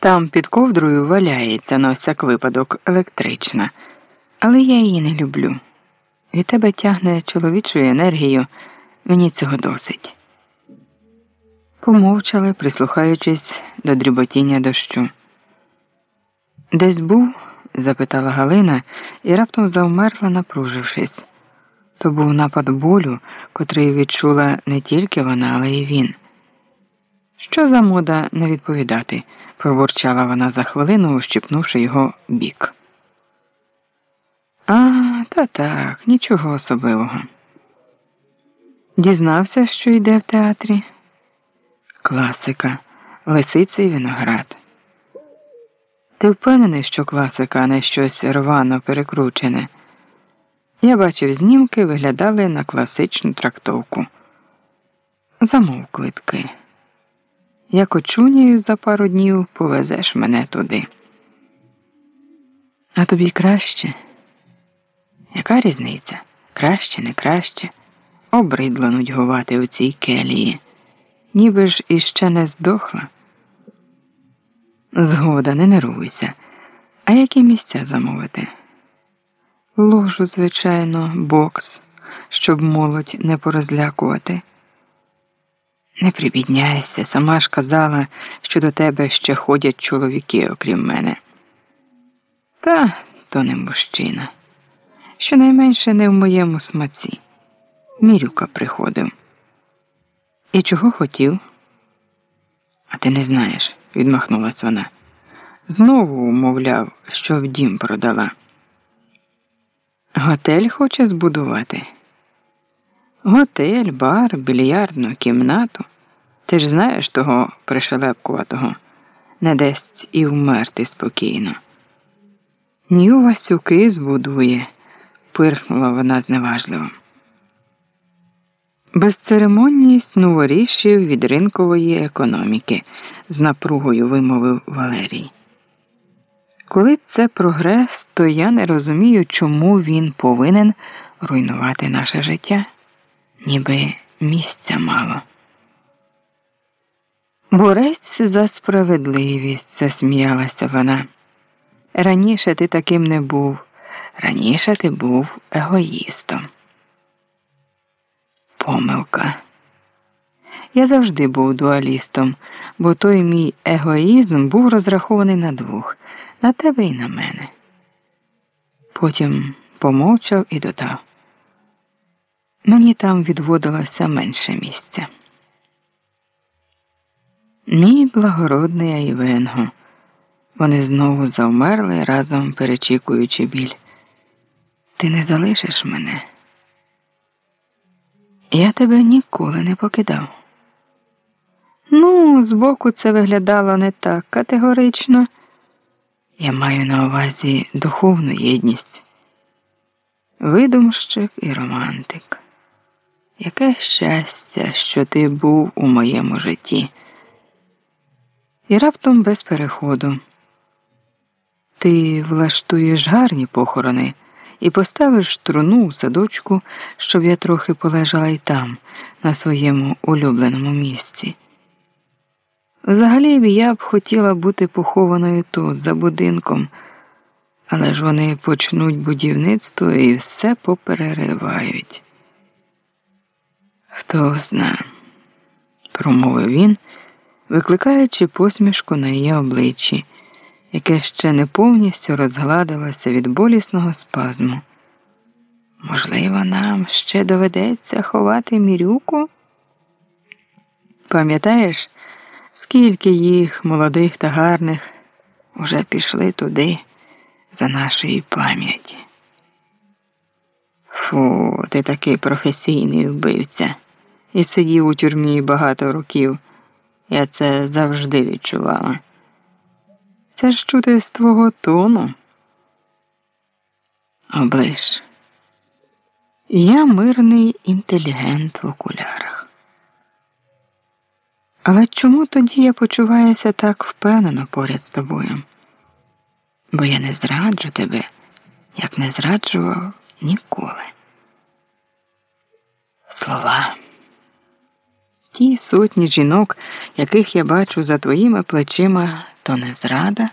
Там під ковдрою валяється на всяк випадок електрична, але я її не люблю. Від тебе тягне чоловічою енергією, мені цього досить. Помовчали, прислухаючись до дріботіння дощу. Десь був? запитала Галина і раптом завмерла, напружившись. То був напад болю, котрий відчула не тільки вона, але й він. Що за мода не відповідати? проворчала вона за хвилину, ущипнувши його бік. А, та так, нічого особливого. Дізнався, що йде в театрі. Класика, лисиця і виноград. Ти впевнений, що класика, а не щось рвано перекручене? Я бачив знімки, виглядали на класичну трактовку. Замов квитки. Як очунію за пару днів повезеш мене туди. А тобі краще? Яка різниця? Краще, не краще? Обридло нудьгувати у цій келії, ніби ж іще не здохла. Згода, не нервуйся. А які місця замовити? Ложу, звичайно, бокс, щоб молодь не порозлякувати. Не прибідняйся, сама ж казала, що до тебе ще ходять чоловіки, окрім мене. Та то не мужчина. Щонайменше не в моєму смаці. Мірюка приходив. І чого хотів? А ти не знаєш, відмахнулась вона. Знову умовляв, що в дім продала. Готель хоче збудувати. Готель, бар, більярдну кімнату. Ти ж знаєш того пришелепкуватого, не дасть і вмерти спокійно. Ні Васюки збудує, пирхнула вона зневажливо. Безцеремонність новорішів від ринкової економіки, з напругою вимовив Валерій. Коли це прогрес, то я не розумію, чому він повинен руйнувати наше життя, ніби місця мало. Борець за справедливість, засміялася вона. Раніше ти таким не був, раніше ти був егоїстом. Помилка. Я завжди був дуалістом, бо той мій егоїзм був розрахований на двох на тебе і на мене. Потім помовчав і додав. Мені там відводилося менше місця. Мій благородний Айвенго. Вони знову завмерли, разом перечікуючи біль. Ти не залишиш мене. Я тебе ніколи не покидав. Ну, збоку це виглядало не так категорично. Я маю на увазі духовну єдність, видумщик і романтик. Яке щастя, що ти був у моєму житті. І раптом без переходу. Ти влаштуєш гарні похорони і поставиш труну у садочку, щоб я трохи полежала й там, на своєму улюбленому місці. Взагалі я б хотіла бути похованою тут, за будинком, але ж вони почнуть будівництво і все попереривають. Хто зна, промовив він, викликаючи посмішку на її обличчі, яке ще не повністю розгладилося від болісного спазму. Можливо, нам ще доведеться ховати мірюку? Пам'ятаєш? Скільки їх, молодих та гарних, уже пішли туди за нашої пам'яті. Фу, ти такий професійний вбивця і сидів у тюрмі багато років. Я це завжди відчувала. Це ж чути з твого тону. Оближ. Я мирний інтелігент в окулярах. Але чому тоді я почуваюся так впевнено поряд з тобою? Бо я не зраджу тебе, як не зраджував ніколи. Слова. Ті сотні жінок, яких я бачу за твоїми плечима, то не зрада.